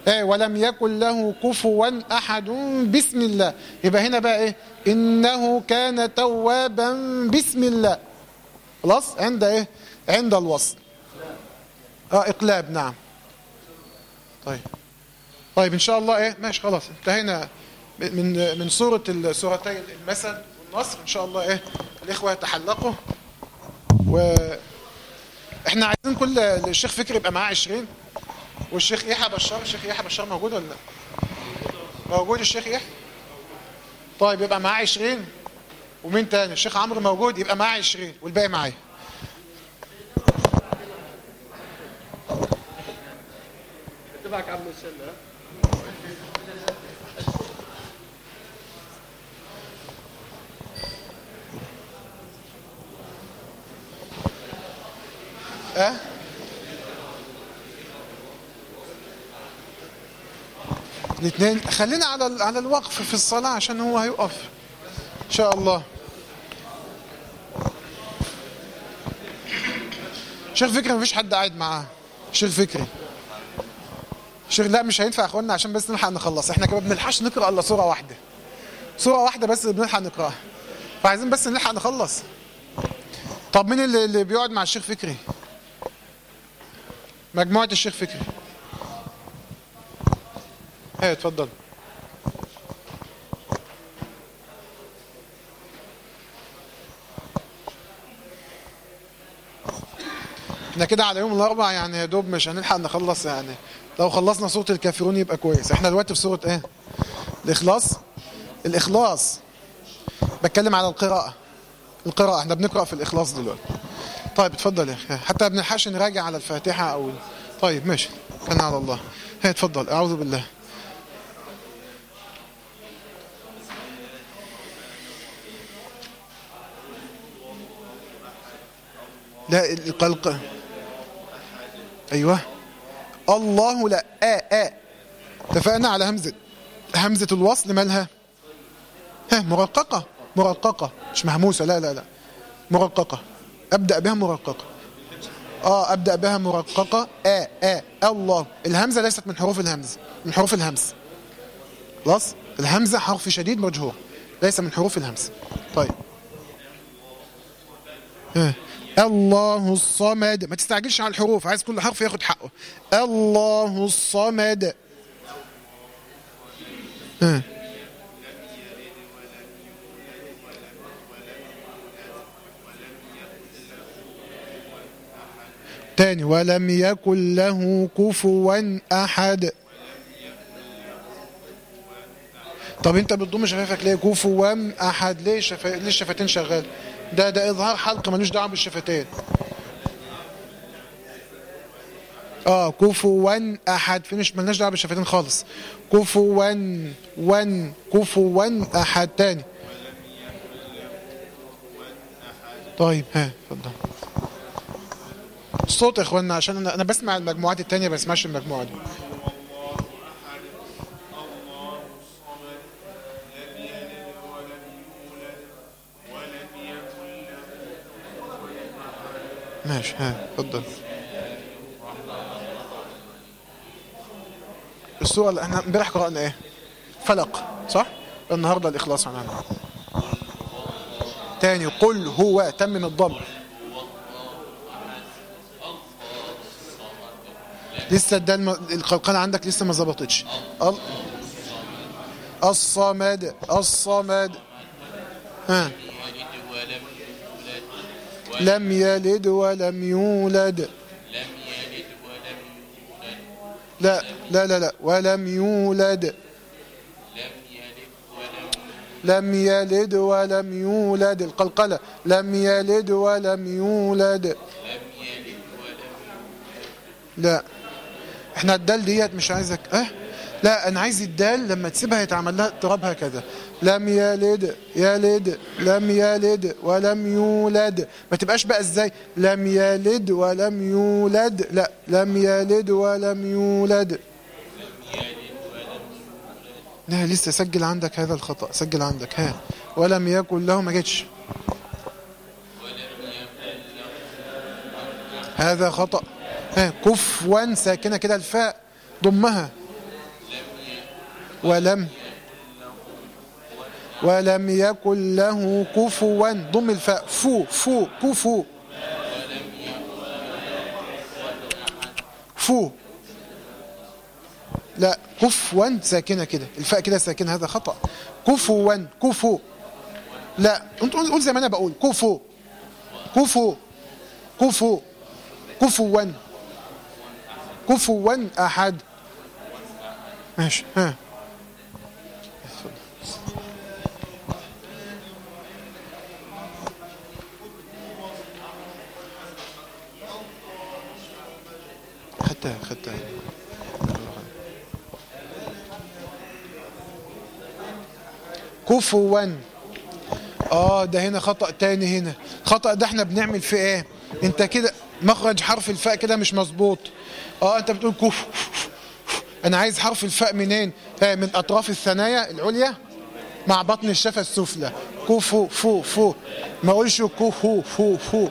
إيه؟ ولم يكن له كفوا أحد بسم الله. يبقى هنا بقى إيه؟ إنه كان توابا بسم الله. خلاص؟ عند إيه؟ عند الوصل. آه إقلاب نعم. طيب. طيب إن شاء الله إيه ماشي خلاص انتهينا من من سورة السورتين المثل والنصر. إن شاء الله إيه الإخوة يتحلقوا. و إحنا عايزين كل الشيخ فكري يبقى معاه 20 والشيخ يحيى بشار الشيخ يحيى بشار موجود ولا؟ لا موجود الشيخ يحيى طيب يبقى معاه 20 ومين تاني؟ الشيخ عمرو موجود يبقى معاه 20 والباقي معايا. تبعك عم السنة آه الاثنين خلينا على على الوقف في الصلاة عشان هو هيقف. إن شاء الله. شيخ فكري مفيش حد قاعد معاه. شيخ فكري. شيخ لا مش هينفع يا اخوانا عشان بس نلحق نخلص. إحنا كمان بنلحقش نقرأ إلا سورة واحدة. سورة واحدة بس بنلحق نقرأها. فعايزين بس نلحق نخلص. طب مين اللي بيقعد مع الشيخ فكري؟ مجموعة الشيخ فكري. إيه اتفضل. إحنا كده على يوم الاربع يعني يا دوب مش هنلحق نخلص يعني لو خلصنا سوره الكافرون يبقى كويس. إحنا دلوقتي في سوره إيه؟ الإخلاص. الإخلاص. بتكلم على القراءة. القراءة إحنا بنقرأ في الإخلاص دلوقتي. طيب اتفضل يا أخي. حتى ما بنلحقش نراجع على الفاتحة أو طيب ماشي. كان على الله. هي اتفضل. أعوذ بالله. لا القلق أيوه. الله لا آ آ. اتفقنا على همزة. همزة الوصل مالها؟ ها مرققة. مرققة. مش مهموسة. لا لا لا. مرققة. أبدأ بها مرققة. آه أبدأ بها مرققة. آ آ الله. الهمزة ليست من حروف الهمز من حروف الهمز. خلاص؟ الهمزة حرف شديد مجهور ليس من حروف الهمز. طيب. ها. الله الصمد. ما تستعجلش على الحروف عايز كل حرف ياخد حقه. الله الصمد. ها. تاني. ولم يكن له كفوا أحد. طب أنت بتضم شفايفك ليه؟ كفوا أحد. ليه شفا... ليه الشفتين شغال؟ ده ده إظهار حلق ملوش دعوة بالشفتين. آه كفوا أحد. فينش ملناش دعوة بالشفتين خالص. كفوا ون كفوا أحد تاني. طيب ها اتفضل. الصوت يا اخوانا عشان أنا بسمع المجموعات التانية بسمعش المجموعة دي. ماشي ها اتفضل. السورة اللي إحنا امبارح قرأنا إيه؟ فلق صح؟ النهاردة الإخلاص عنها تاني قل هو تمم الضم. لسه ده الم... القلقلة عندك لسه ما ظبطتش. ال... الصمد الصمد. ها. لم يلد ولم يولد. لا لا لا لا. ولم يولد. لم يلد ولم يولد. القلقلة. لم يلد ولم يولد. لا. إحنا الدال ديت مش عايزك آه؟ لا أنا عايز الدال لما تسيبها يتعمل لها اضطراب هكذا. لم يلد يلد لم يلد ولم يولد. ما تبقاش بقى إزاي؟ لم يلد ولم يولد. لا لم يلد ولم يولد. لا لسه سجل عندك هذا الخطأ سجل عندك ها. ولم يكن له ما جتش هذا خطأ. كفوا ساكنة كده الفاء ضمها. ولم ولم يكن له كفوا ضم الفاء. فو فو كفو. فو. لا كفوا ساكنة كده. الفاء كده ساكنة هذا خطأ. كفوا كفو. لا انت قول زي ما أنا بقول. كفو. كفو. كفو. كفوا. كفوا أحد. ماشي ها. خدتها خدتها. كفوا. آه ده هنا خطأ تاني هنا. خطأ ده إحنا بنعمل في إيه؟ أنت كده مخرج حرف الفاء كده مش مظبوط. آه أنت بتقول كف أنا عايز حرف الفاء منين؟ آه من أطراف الثنايا العليا مع بطن الشفه السفلى. كفو فو فو ما أقولش كفو فو فو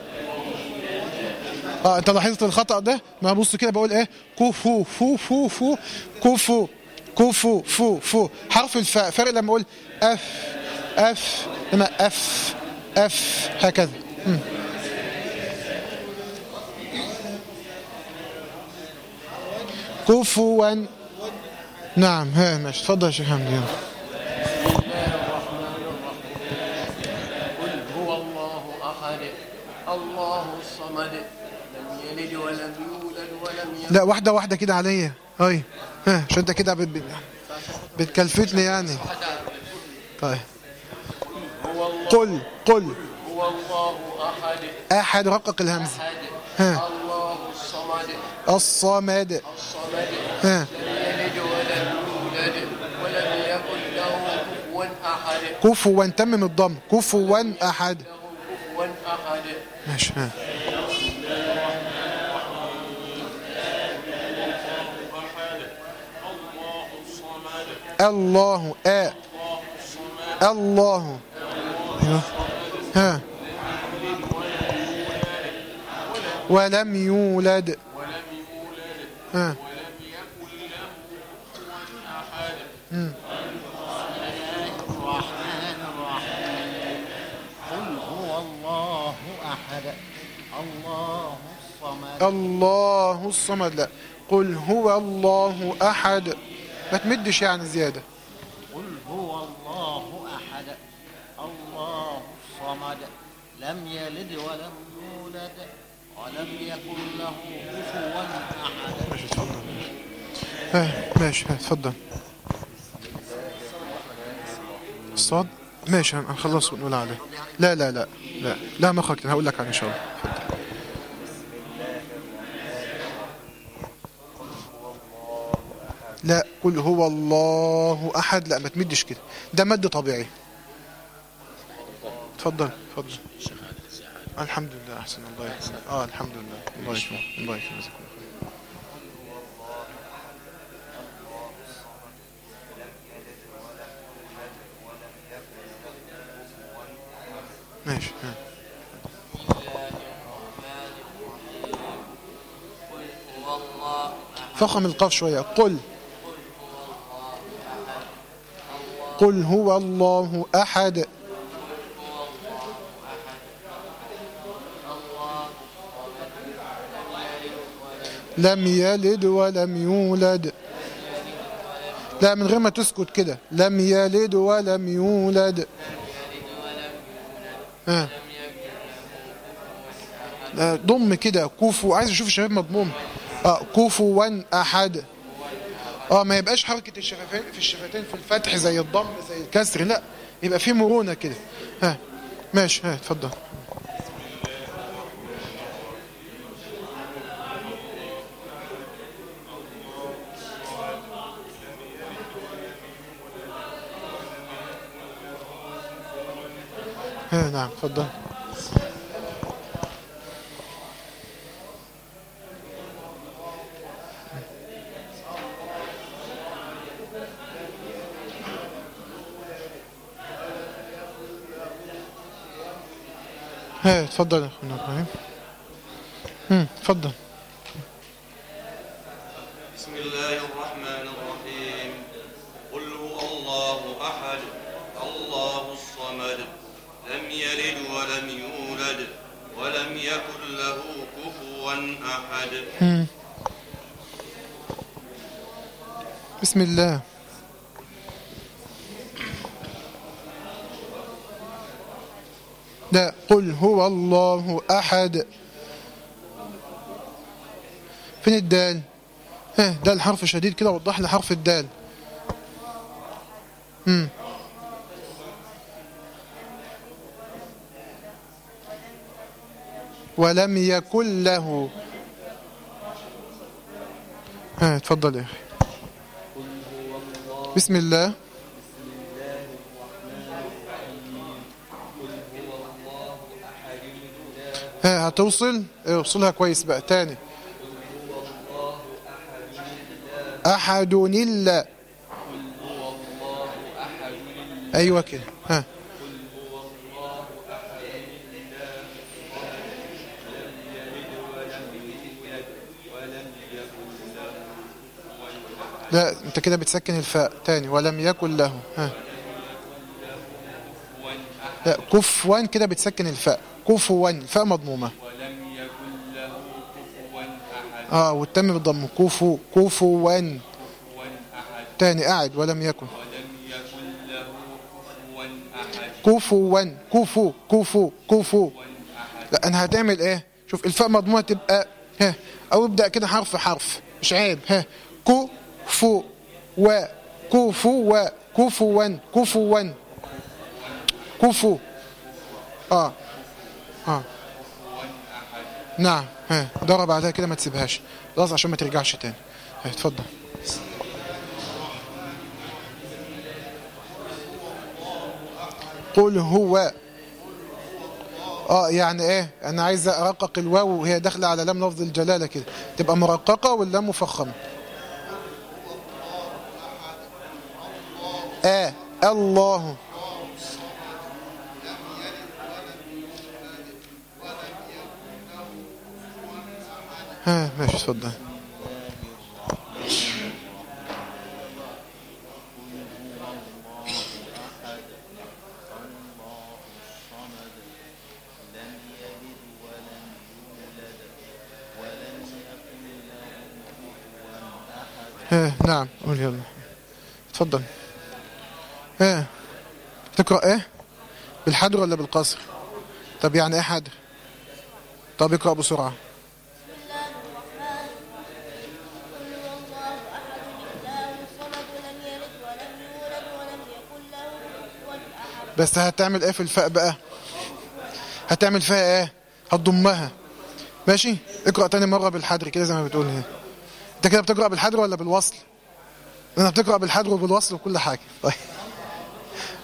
آه أنت لاحظت الخطأ ده؟ ما بص كده بقول إيه؟ كفو فو فو فو كفو كفو فو فو حرف الفاء فرق لما أقول أف أف هنا أف أف هكذا. كفوا نعم ها ماشي. اتفضل يا شيخ حمدي يلا. قل هو الله أحد الله الصمد لم يلد ولم يولد ولم يكن. لا واحدة واحدة كده عليا. هاي ها عشان أنت كده بت... بت- بتكلفتني يعني. طيب. قل قل. هو الله أحد. أحد رقق الهمزة. ها. الصمد. ها. كفوا تمم الضم. كفوا أحد. ماشي الله آ. الله. أيوة. ها. ولم يولد. ها. الرحمن الرحيم قل هو الله أحد الله الصمد الله الصمد. لا. قل هو الله أحد. ما تمدش يعني زيادة. قل هو الله أحد. الله الصمد. لم يلد ولم ولم يكن له كفوا أحد؟ ماشي اتفضل. ها ماشي ها اتفضل. الصاد ماشي هنخلص ونقول عليه. لا لا لا لا لا ما خرجت هقول لك عنه إن شاء الله. لا قل هو الله أحد. لا ما تمدش كده. ده مد طبيعي. اتفضل اتفضل. الحمد لله أحسن الله يكرمك آه الحمد لله الله يكرمك. الله يكرمك. ماشي. فخم القاف شوية. قل. قل هو الله أحد. لم يلد ولم يولد. لا من غير ما تسكت كده. لم يلد ولم يولد. ها آه، ضم كده. كوفو عايز أشوف الشباب مضموم. آه كوفوا أحد. آه ما يبقاش حركة الشفتين في الشفتين في الفتح زي الضم زي الكسر. لا يبقى في مرونة كده. ها ماشي. ها اتفضل. نعم اتفضل. ها اتفضل يا اخونا إبراهيم. هم، اتفضل بسم الله الرحمن الرحيم قل هو الله أحد الله الصمد لم يلد ولم يولد ولم يكن له كفوا أحد هم. بسم الله. لا قل هو الله أحد. فين الدال؟ ها ده الحرف شديد كده وضح لي حرف الدال. مم. ولم يكن له. ها اتفضل يا أخي. بسم الله. ها هتوصل؟ إيه وصلها كويس بقى. تاني. أحد الا أيوه كده. ها لا انت كده بتسكن الفاء تاني ولم يكن له. ها. لا كفوا كده بتسكن الفاء. كفوا الفاء مضمومة. ولم يكن له كفوا أحد آه والتم بالضم. كفو كفوا. كفوا تاني قاعد ولم يكن. كفوا كفوا كفو كفو كفو. أحد لا أنا هتعمل إيه؟ شوف الفاء مضمومة تبقى ها أو ابدأ كده حرف حرف مش عيب ها. كفو و كفوا كفوا كفوا كفو آه. آه. نعم. ها. ضرب بعدها كده ما تسيبهاش. خلاص عشان ما ترجعش تاني. اتفضل. قل هو. آه يعني إيه؟ أنا عايز أرقق الواو وهي داخلة على لام لفظ الجلالة كده. تبقى مرققة واللام مفخمة؟ آ الله. ها ماشي اتفضل. ها نعم قول يلا. اتفضل. ها تقرأ إيه؟ بالحدر ولا بالقصر؟ طب يعني إيه حدر؟ طب اقرأ بسرعة. بس هتعمل إيه في الفاء بقى؟ هتعمل فيها إيه؟ هتضمها. ماشي؟ اقرأ تاني مرة بالحدر كده زي ما بتقول هنا. أنت كده بتقرأ بالحدر ولا بالوصل؟ أنا بتقرأ بالحدر وبالوصل وكل حاجة. طيب.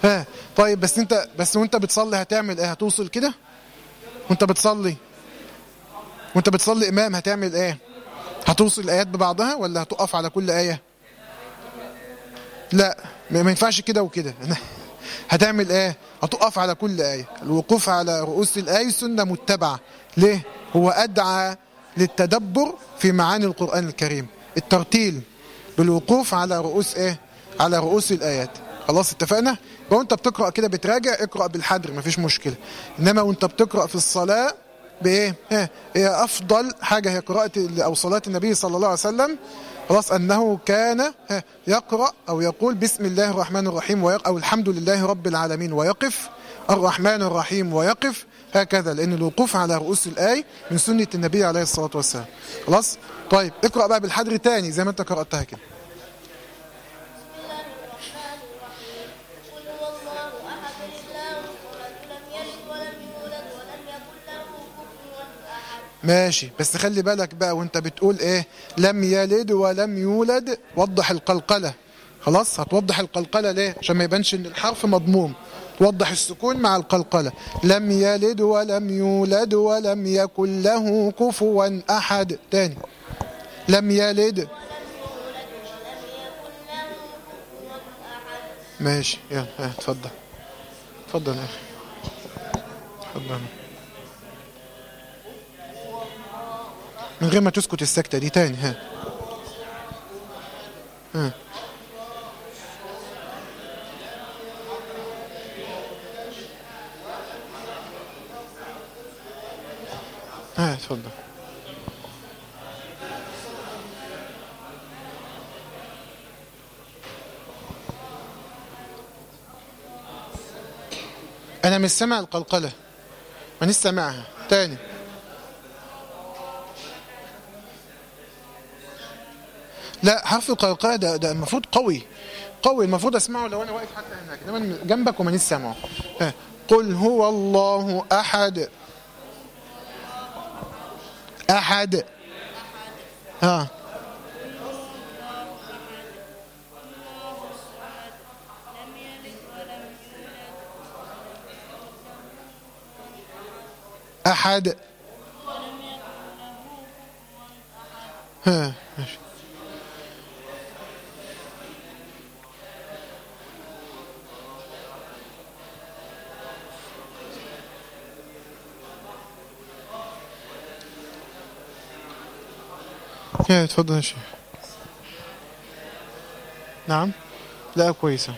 ها طيب بس انت بس وانت بتصلي هتعمل إيه؟ هتوصل كده؟ وانت بتصلي؟ وانت بتصلي امام هتعمل إيه؟ هتوصل الايات ببعضها ولا هتقف على كل آية؟ لا ما ينفعش كده وكده. هتعمل إيه؟ هتقف على كل آية. الوقوف على رؤوس الآية سنة متبعة. ليه؟ هو أدعى للتدبر في معاني القرآن الكريم. الترتيل بالوقوف على رؤوس إيه؟ على رؤوس الآيات. خلاص اتفقنا؟ لو انت بتقرأ كده بتراجع اقرأ بالحدر مفيش مشكلة. إنما وانت بتقرأ في الصلاة بإيه؟ ها، هي أفضل حاجة هي قراءة أو صلاة النبي صلى الله عليه وسلم خلاص أنه كان ها، يقرأ أو يقول بسم الله الرحمن الرحيم أو الحمد لله رب العالمين ويقف الرحمن الرحيم ويقف هكذا لأن الوقوف على رؤوس الآي من سنة النبي عليه الصلاة والسلام. خلاص؟ طيب اقرأ بقى بالحدر تاني زي ما انت قرأتها كده. ماشي. بس خلي بالك بقى وانت بتقول إيه؟ لم يلد ولم يولد. وضح القلقلة. خلاص؟ هتوضح القلقلة ليه؟ عشان ما يبانش إن الحرف مضموم. توضح السكون مع القلقلة. لم يلد ولم يولد ولم يكن له كفوا أحد. تاني. لم يلد. ماشي. يلا ها، اتفضل. اتفضل يا أخي. اتفضل. من غير ما تسكت السكتة دي تاني ها. ها. ها اتفضل. أنا مش سامع القلقلة. مانيش سامعها تاني. لا حرف القلقلة ده ده المفروض قوي. قوي المفروض أسمعه لو أنا واقف حتى هناك. انما أنا جنبك ومانيش سامعه. قل هو الله أحد. أحد. ها. أحد. ها ماشي. يا اتفضل يا شيخ. نعم. لا كويسة.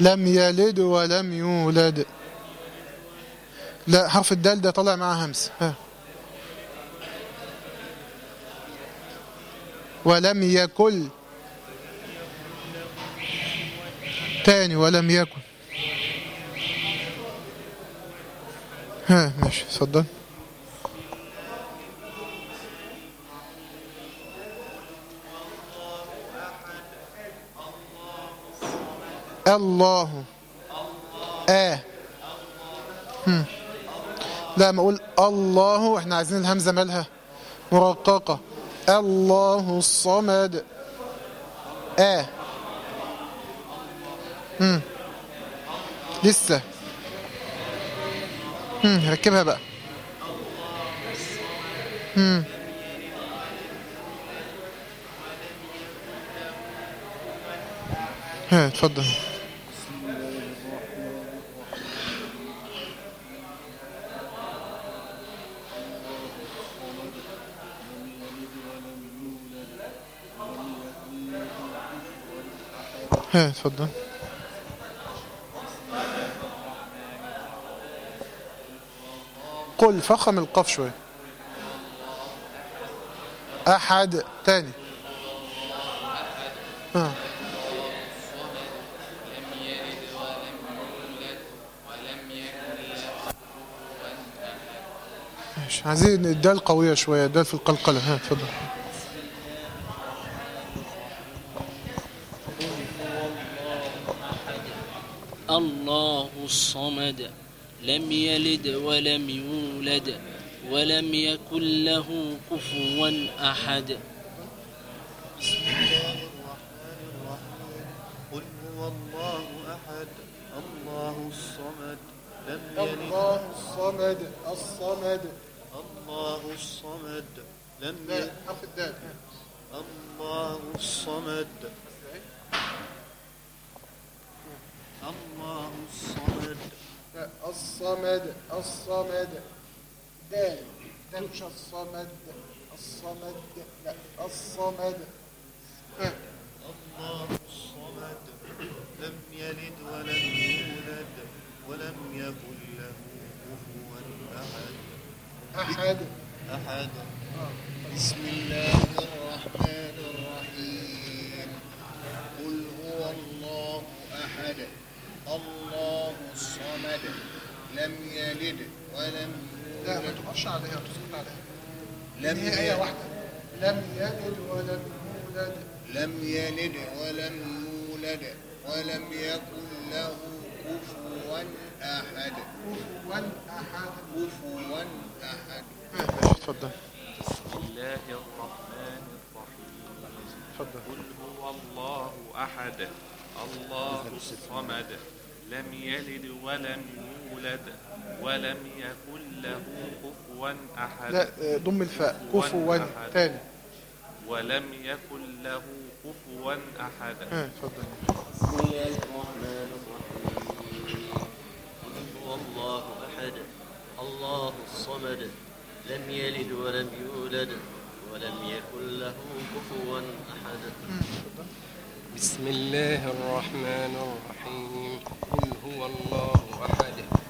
لم يلد ولم يولد. لا حرف الدال ده طلع معاه همس. ها. ولم يكن تاني ولم يكن. ها ماشي اتفضل. الله. آه. هم. لا ما أقول الله إحنا عايزين الهمزة مالها؟ مرققة. الله الصمد. آه. هم. لسه. امم ركبها بقى. امم ها اتفضل. ها اتفضل. قل فخم القاف شوية. أحد تاني. آه. عايزين الدال قوية شوية الدال في القلقلة. ها اتفضل. الله الصمد. لم يلد ولم يولد ولم يكن له كفوا أحد. بسم الله الرحمن الرحيم قل هو الله أحد الله الصمد. لم يلد الصمد الصمد. الله الصمد. لم يلد الله الصمد الله الصمد لا الصمد الصمد. دال دال مش الصمد الصمد لا الصمد. الله الصمد لم يلد ولم يولد ولم يكن له كفوا أحد. أحد. أحد. بسم الله الرحمن الرحيم. قل هو الله أحد. الله الصمد. لم يلد ولم لا ما يولد تقفش عليها تسكت عليها. لم هي آية واحدة. لم يلد ولم يولد. لم يلد ولم يولد ولم يكن له كفوا أحد. كفوا أحد. كفوا أحد. ماشي اتفضل. بسم الله الرحمن الرحيم. اتفضل. قل هو الله أحد الله الصمد. لم يلد ولم يولد ولم يكن له كفوا أحد. لا آه، ضم الفاء كفوا. تاني ولم يكن له كفوا أحد. اتفضل. بسم الله الرحمن الرحيم. قل هو الله أحد الله الصمد لم يلد ولم يولد ولم يكن له كفوا أحد. بسم الله الرحمن الرحيم. قل هو الله أحد.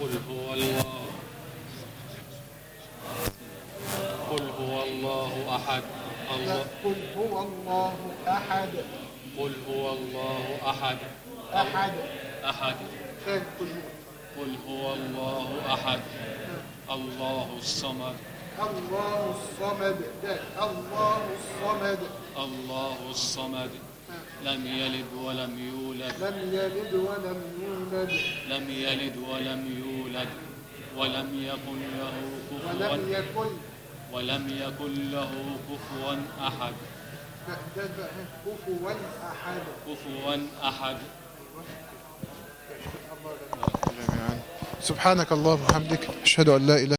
قل هو الله. قل هو الله أحد. الله. قل هو الله أحد. قل هو الله أحد. أحد. أحد. تاني قل هو. الله أحد. الله الصمد. الله الصمد. ده الله الصمد. الله الصمد. لم يلد ولم يولد. لم يلد ولم يولد. لم يلد ولم يولد. ولم يكن له كفوا ولم يكن. ولم يكن له كفوا أحد. كفوا أحد. كفوا أحد. سبحانك اللهم وبحمدك أشهد أن لا إله